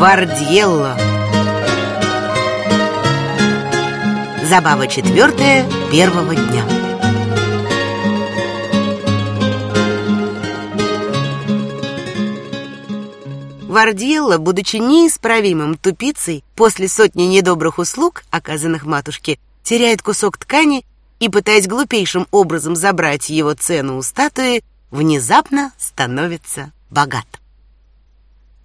Вардьелло Забава четвертая первого дня Вардьелло, будучи неисправимым тупицей, после сотни недобрых услуг, оказанных матушке, теряет кусок ткани и, пытаясь глупейшим образом забрать его цену у статуи, внезапно становится богат.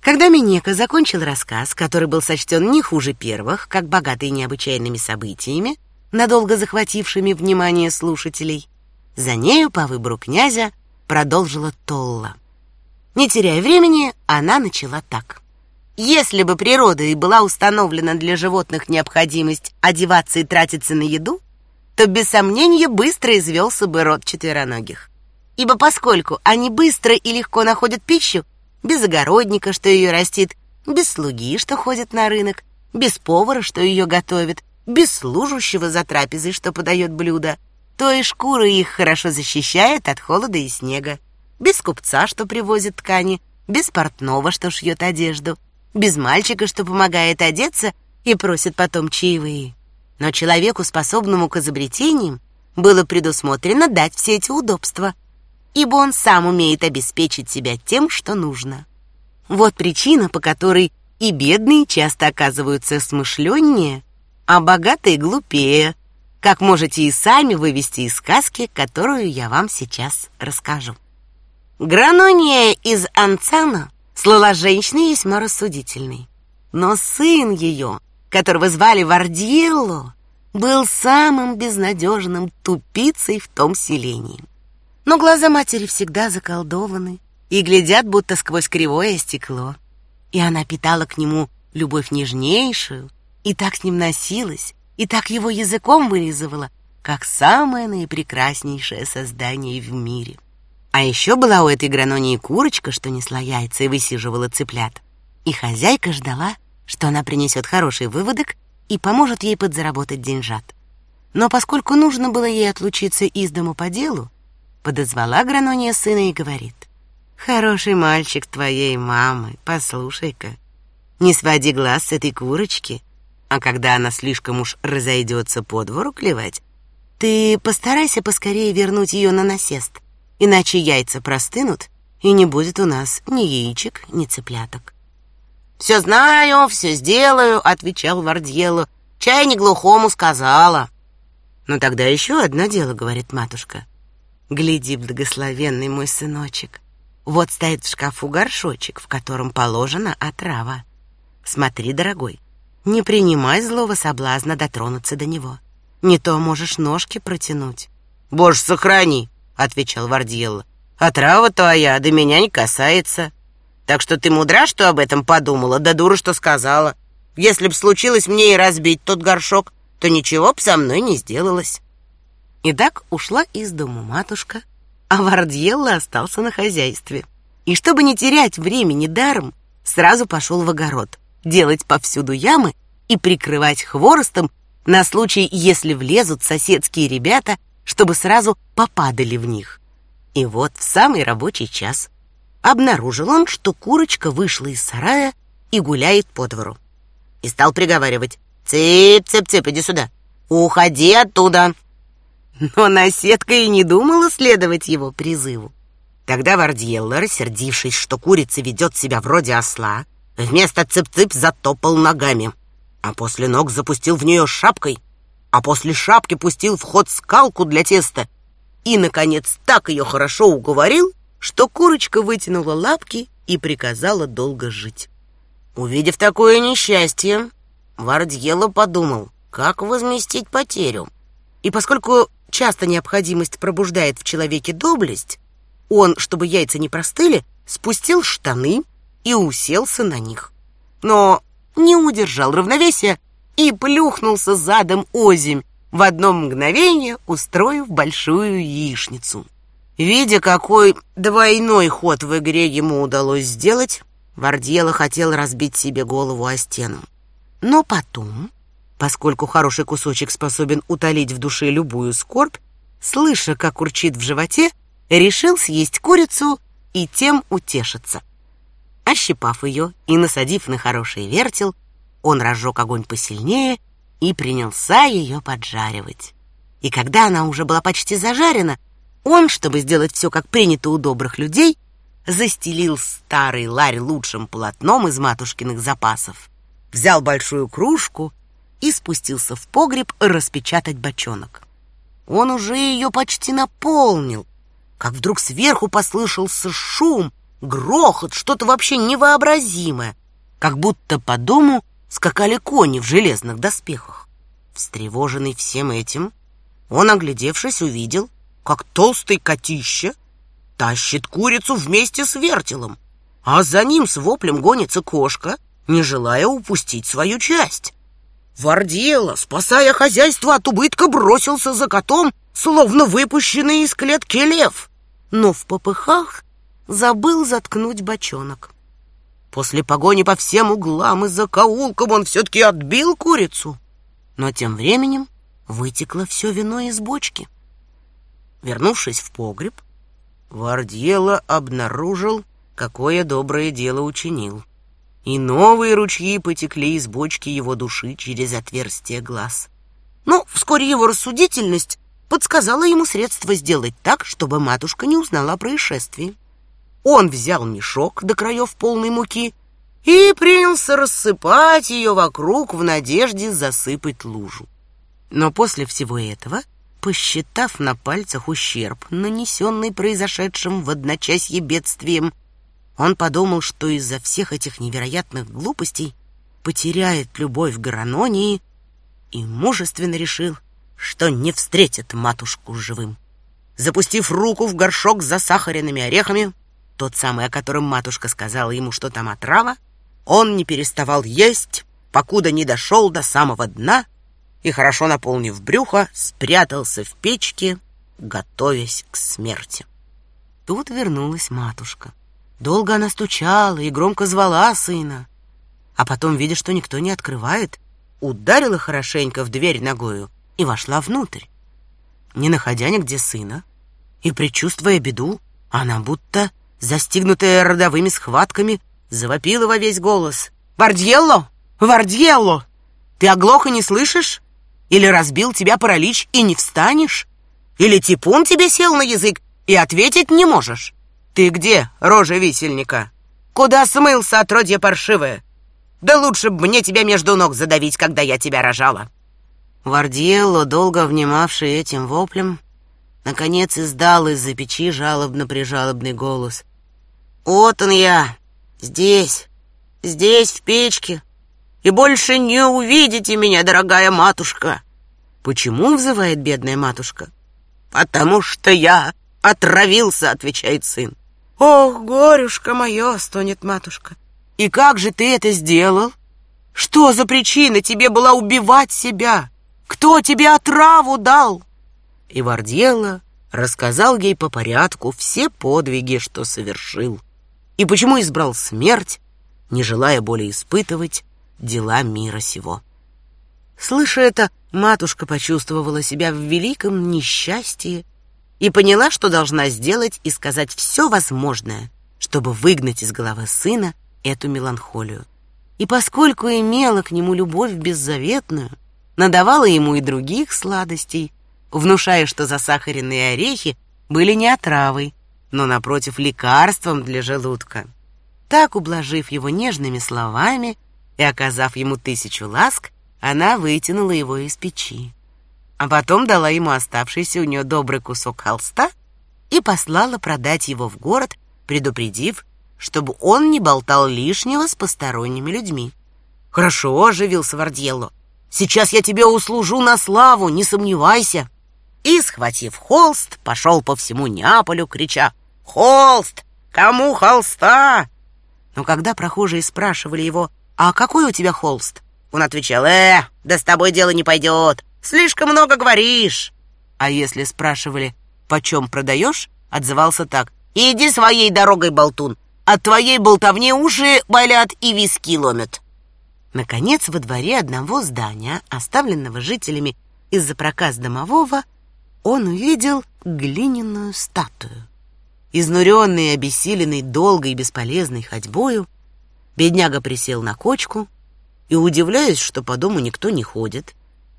Когда Минека закончил рассказ, который был сочтен не хуже первых, как богатый необычайными событиями, надолго захватившими внимание слушателей, за нею по выбору князя продолжила Толла. Не теряя времени, она начала так: если бы природой была установлена для животных необходимость одеваться и тратиться на еду, то без сомнения быстро извелся бы род четвероногих. Ибо поскольку они быстро и легко находят пищу, без огородника, что ее растит, без слуги, что ходит на рынок, без повара, что ее готовит, без служащего за трапезой, что подает блюда, то и шкура их хорошо защищает от холода и снега, без купца, что привозит ткани, без портного, что шьет одежду, без мальчика, что помогает одеться и просит потом чаевые. Но человеку, способному к изобретениям, было предусмотрено дать все эти удобства, ибо он сам умеет обеспечить себя тем, что нужно. Вот причина, по которой и бедные часто оказываются смышленнее, а богатые глупее, как можете и сами вывести из сказки, которую я вам сейчас расскажу. Гранония из Анцана слыла женщиной весьма рассудительной. Но сын ее, которого звали Вардьелло, был самым безнадежным тупицей в том селении. Но глаза матери всегда заколдованы и глядят будто сквозь кривое стекло. И она питала к нему любовь нежнейшую, и так с ним носилась, и так его языком вылизывала, как самое наипрекраснейшее создание в мире. А еще была у этой гранонии курочка, что несла яйца и высиживала цыплят. И хозяйка ждала, что она принесет хороший выводок и поможет ей подзаработать деньжат. Но поскольку нужно было ей отлучиться из дому по делу, подозвала гранония сына и говорит: "Хороший мальчик твоей мамы, послушай-ка, не своди глаз с этой курочки, а когда она слишком уж разойдется по двору клевать, ты постарайся поскорее вернуть ее на насест иначе яйца простынут, и не будет у нас ни яичек, ни цыпляток. «Все знаю, все сделаю», — отвечал Вардьелло. «Чай не глухому сказала». «Ну тогда еще одно дело», — говорит матушка. «Гляди, благословенный мой сыночек, вот стоит в шкафу горшочек, в котором положена отрава. Смотри, дорогой, не принимай злого соблазна дотронуться до него. Не то можешь ножки протянуть». «Боже, сохрани!» отвечал Вардьелло. А трава твоя до меня не касается. Так что ты мудра, что об этом подумала, да дура, что сказала. Если б случилось мне и разбить тот горшок, то ничего б со мной не сделалось. И так ушла из дому матушка, а Вардьелло остался на хозяйстве. И чтобы не терять времени даром, сразу пошел в огород, делать повсюду ямы и прикрывать хворостом на случай, если влезут соседские ребята чтобы сразу попадали в них. И вот в самый рабочий час обнаружил он, что курочка вышла из сарая и гуляет по двору. И стал приговаривать «Цып, цып, цып, иди сюда! Уходи оттуда!» Но наседка и не думала следовать его призыву. Тогда Вардьелло, рассердившись, что курица ведет себя вроде осла, вместо цып-цып затопал ногами, а после ног запустил в нее шапкой а после шапки пустил в ход скалку для теста и, наконец, так ее хорошо уговорил, что курочка вытянула лапки и приказала долго жить. Увидев такое несчастье, Вардьело подумал, как возместить потерю. И поскольку часто необходимость пробуждает в человеке доблесть, он, чтобы яйца не простыли, спустил штаны и уселся на них. Но не удержал равновесия и плюхнулся задом озимь, в одно мгновение устроив большую яичницу. Видя, какой двойной ход в игре ему удалось сделать, Вардьело хотел разбить себе голову о стену. Но потом, поскольку хороший кусочек способен утолить в душе любую скорбь, слыша, как урчит в животе, решил съесть курицу и тем утешиться. Ощипав ее и насадив на хороший вертел, он разжег огонь посильнее и принялся ее поджаривать. И когда она уже была почти зажарена, он, чтобы сделать все как принято у добрых людей, застелил старый ларь лучшим полотном из матушкиных запасов, взял большую кружку и спустился в погреб распечатать бочонок. Он уже ее почти наполнил, как вдруг сверху послышался шум, грохот, что-то вообще невообразимое, как будто по дому скакали кони в железных доспехах. Встревоженный всем этим, он, оглядевшись, увидел, как толстый котище тащит курицу вместе с вертелом, а за ним с воплем гонится кошка, не желая упустить свою часть. Вардиела, спасая хозяйство от убытка, бросился за котом, словно выпущенный из клетки лев, но в попыхах забыл заткнуть бочонок. После погони по всем углам и закоулкам он все-таки отбил курицу, но тем временем вытекло все вино из бочки. Вернувшись в погреб, Вардьела обнаружил, какое доброе дело учинил. И новые ручьи потекли из бочки его души через отверстие глаз. Но вскоре его рассудительность подсказала ему средство сделать так, чтобы матушка не узнала о происшествии. Он взял мешок до краев полной муки и принялся рассыпать ее вокруг в надежде засыпать лужу. Но после всего этого, посчитав на пальцах ущерб, нанесенный произошедшим в одночасье бедствием, он подумал, что из-за всех этих невероятных глупостей потеряет любовь к Гранонии и мужественно решил, что не встретит матушку живым. Запустив руку в горшок с засахаренными орехами, тот самый, о котором матушка сказала ему, что там отрава, он не переставал есть, покуда не дошел до самого дна и, хорошо наполнив брюхо, спрятался в печке, готовясь к смерти. Тут вернулась матушка. Долго она стучала и громко звала сына. А потом, видя, что никто не открывает, ударила хорошенько в дверь ногою и вошла внутрь. Не находя нигде сына и предчувствуя беду, она будто, застигнутая родовыми схватками, завопила во весь голос. «Вардьелло! Вардьелло! Ты оглох и не слышишь? Или разбил тебя паралич и не встанешь? Или типун тебе сел на язык и ответить не можешь? Ты где, рожа висельника? Куда смылся, отродье паршивое? Да лучше б мне тебя между ног задавить, когда я тебя рожала. Вардиелло, долго внимавший этим воплем, наконец издал из-за печи жалобно-прижалобный голос. «Вот он я, здесь, здесь, в печке, и больше не увидите меня, дорогая матушка!» «Почему?» — взывает бедная матушка. «Потому что я отравился», — отвечает сын. «Ох, горюшка мое!» — стонет матушка. «И как же ты это сделал? Что за причина тебе была убивать себя?» Кто тебе отраву дал?» И Вардьела рассказал ей по порядку все подвиги, что совершил, и почему избрал смерть, не желая более испытывать дела мира сего. Слыша это, матушка почувствовала себя в великом несчастье и поняла, что должна сделать и сказать все возможное, чтобы выгнать из головы сына эту меланхолию. И поскольку имела к нему любовь беззаветную, надавала ему и других сладостей, внушая, что засахаренные орехи были не отравой, но, напротив, лекарством для желудка. Так, ублажив его нежными словами и оказав ему тысячу ласк, она вытянула его из печи. А потом дала ему оставшийся у нее добрый кусок холста и послала продать его в город, предупредив, чтобы он не болтал лишнего с посторонними людьми. «Хорошо», — оживился Вардьелло. Сейчас я тебе услужу на славу, не сомневайся. И, схватив холст, пошел по всему Неаполю, крича «Холст! Кому холста?» Но когда прохожие спрашивали его «А какой у тебя холст?» Он отвечал «Э, да с тобой дело не пойдет, слишком много говоришь». А если спрашивали «Почем продаешь?» отзывался так «Иди своей дорогой, болтун, от твоей болтовни уши болят и виски ломят». Наконец, во дворе одного здания, оставленного жителями из-за проказ домового, он увидел глиняную статую. Изнуренный и обессиленный долгой и бесполезной ходьбою, Бедняга присел на кочку и, удивляясь, что по дому никто не ходит,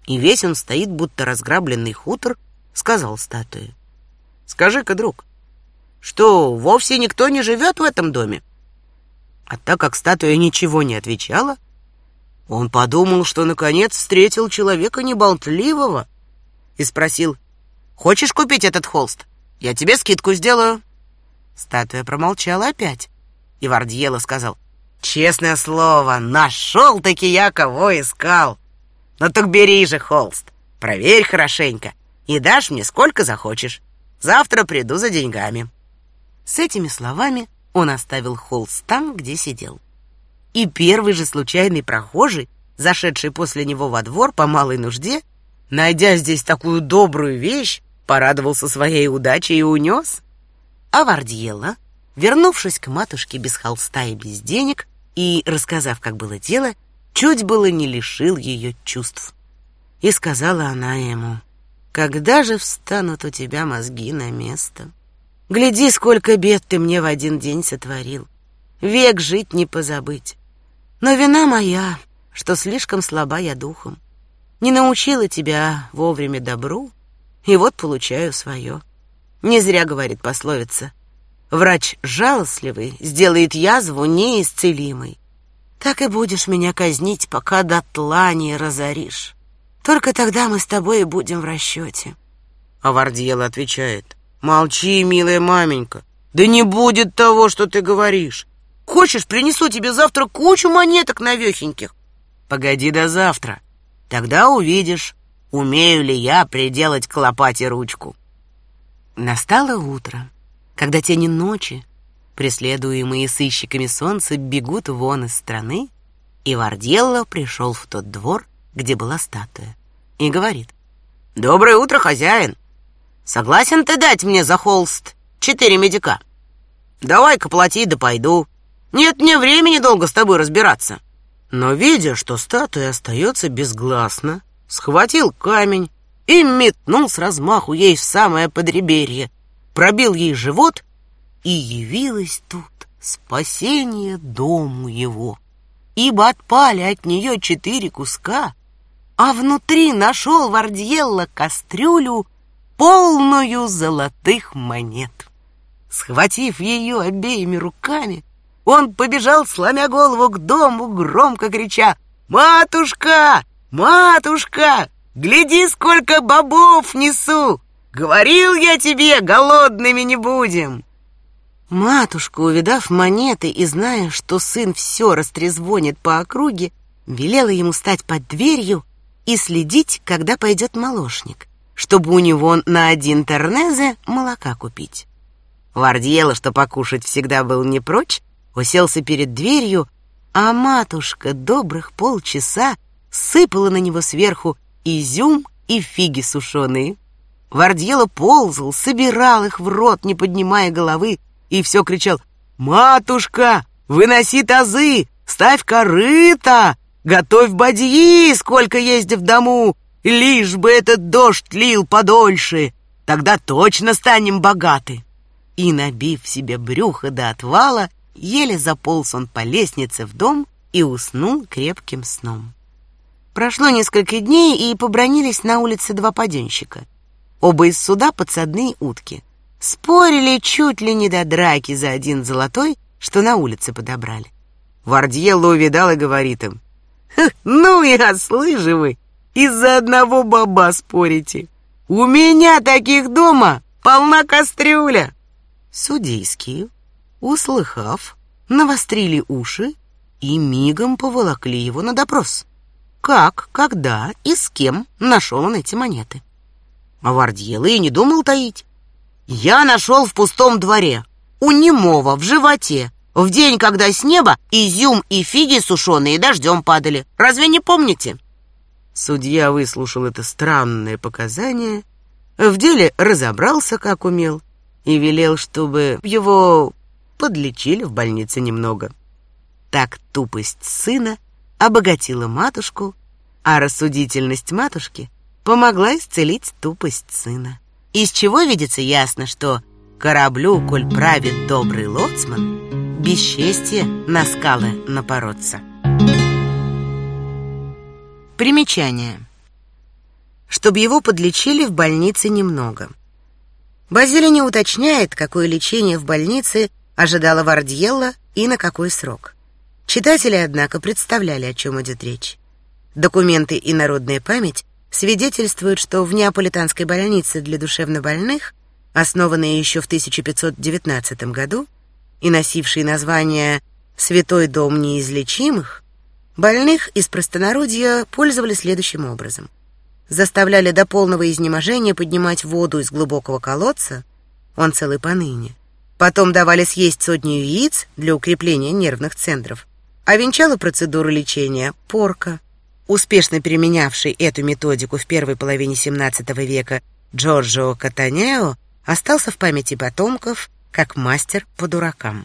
и весь он стоит, будто разграбленный хутор, сказал статуе. «Скажи-ка, друг, что вовсе никто не живет в этом доме?» А так как статуя ничего не отвечала, он подумал, что наконец встретил человека неболтливого и спросил, «Хочешь купить этот холст? Я тебе скидку сделаю». Статуя промолчала опять, и Вардьела сказал, «Честное слово, нашел-таки я кого искал. Ну так бери же холст, проверь хорошенько и дашь мне сколько захочешь. Завтра приду за деньгами». С этими словами он оставил холст там, где сидел. И первый же случайный прохожий, зашедший после него во двор по малой нужде, найдя здесь такую добрую вещь, порадовался своей удачей и унес. А Вардьела, вернувшись к матушке без холста и без денег, и, рассказав, как было дело, чуть было не лишил ее чувств. И сказала она ему, «Когда же встанут у тебя мозги на место? Гляди, сколько бед ты мне в один день сотворил. Век жить не позабыть. Но вина моя, что слишком слаба я духом. Не научила тебя вовремя добру, и вот получаю свое. Не зря говорит пословица. Врач жалостливый сделает язву неисцелимой. Так и будешь меня казнить, пока дотла не разоришь. Только тогда мы с тобой и будем в расчете. А Вардьела отвечает. Молчи, милая маменька. Да не будет того, что ты говоришь. Хочешь, принесу тебе завтра кучу монеток навехеньких? Погоди до завтра. Тогда увидишь, умею ли я приделать к лопате ручку. Настало утро, когда тени ночи, преследуемые сыщиками солнца, бегут вон из страны, и Варделло пришел в тот двор, где была статуя, и говорит. «Доброе утро, хозяин! Согласен ты дать мне за холст четыре медика? Давай-ка плати, да пойду. Нет мне времени долго с тобой разбираться». Но, видя, что статуя остается безгласно, схватил камень и метнул с размаху ей в самое подреберье, пробил ей живот, и явилось тут спасение дому его. Ибо отпали от нее четыре куска, а внутри нашел Вардьелла кастрюлю, полную золотых монет. Схватив ее обеими руками, он побежал, сломя голову к дому, громко крича «Матушка! Матушка! Гляди, сколько бобов несу! Говорил я тебе, голодными не будем!» Матушка, увидав монеты и зная, что сын все растрезвонит по округе, велела ему стать под дверью и следить, когда пойдет молочник, чтобы у него на один тернезе молока купить. Вардьела, что покушать всегда был не прочь, уселся перед дверью, а матушка добрых полчаса сыпала на него сверху изюм и фиги сушеные. Вардьела ползал, собирал их в рот, не поднимая головы, и все кричал «Матушка, выноси тазы, ставь корыто, готовь бадьи, сколько есть в дому, лишь бы этот дождь лил подольше, тогда точно станем богаты». И, набив себе брюхо до отвала, еле заполз он по лестнице в дом и уснул крепким сном. Прошло несколько дней, и побронились на улице два паденщика. Оба из суда подсадные утки. Спорили чуть ли не до драки за один золотой, что на улице подобрали. Вардьелло увидал и говорит им, «Ну и ослы же вы, из-за одного баба спорите. У меня таких дома полна кастрюля». Судейские, услыхав, навострили уши и мигом поволокли его на допрос как, когда и с кем нашел он эти монеты. А Вардьела и не думал таить. Я нашел в пустом дворе, у немого, в животе, в день, когда с неба изюм и фиги сушеные дождем падали. Разве не помните? Судья выслушал это странное показание, в деле разобрался, как умел, и велел, чтобы его подлечили в больнице немного. Так тупость сына обогатила матушку, а рассудительность матушки помогла исцелить тупость сына. Из чего видится ясно, что кораблю, коль правит добрый лоцман, бесчестье на скалы напороться. Примечание. Чтобы его подлечили в больнице немного. Базили не уточняет, какое лечение в больнице ожидало Вардьелла и на какой срок. Читатели, однако, представляли, о чем идет речь. Документы и народная память свидетельствуют, что в Неаполитанской больнице для душевнобольных, основанной еще в 1519 году и носившей название «Святой дом неизлечимых», больных из простонародья пользовали следующим образом. Заставляли до полного изнеможения поднимать воду из глубокого колодца, он целый поныне. Потом давали съесть сотню яиц для укрепления нервных центров, а венчала процедуру лечения порка. Успешно применявший эту методику в первой половине XVII века Джорджо Катанео остался в памяти потомков как мастер по дуракам.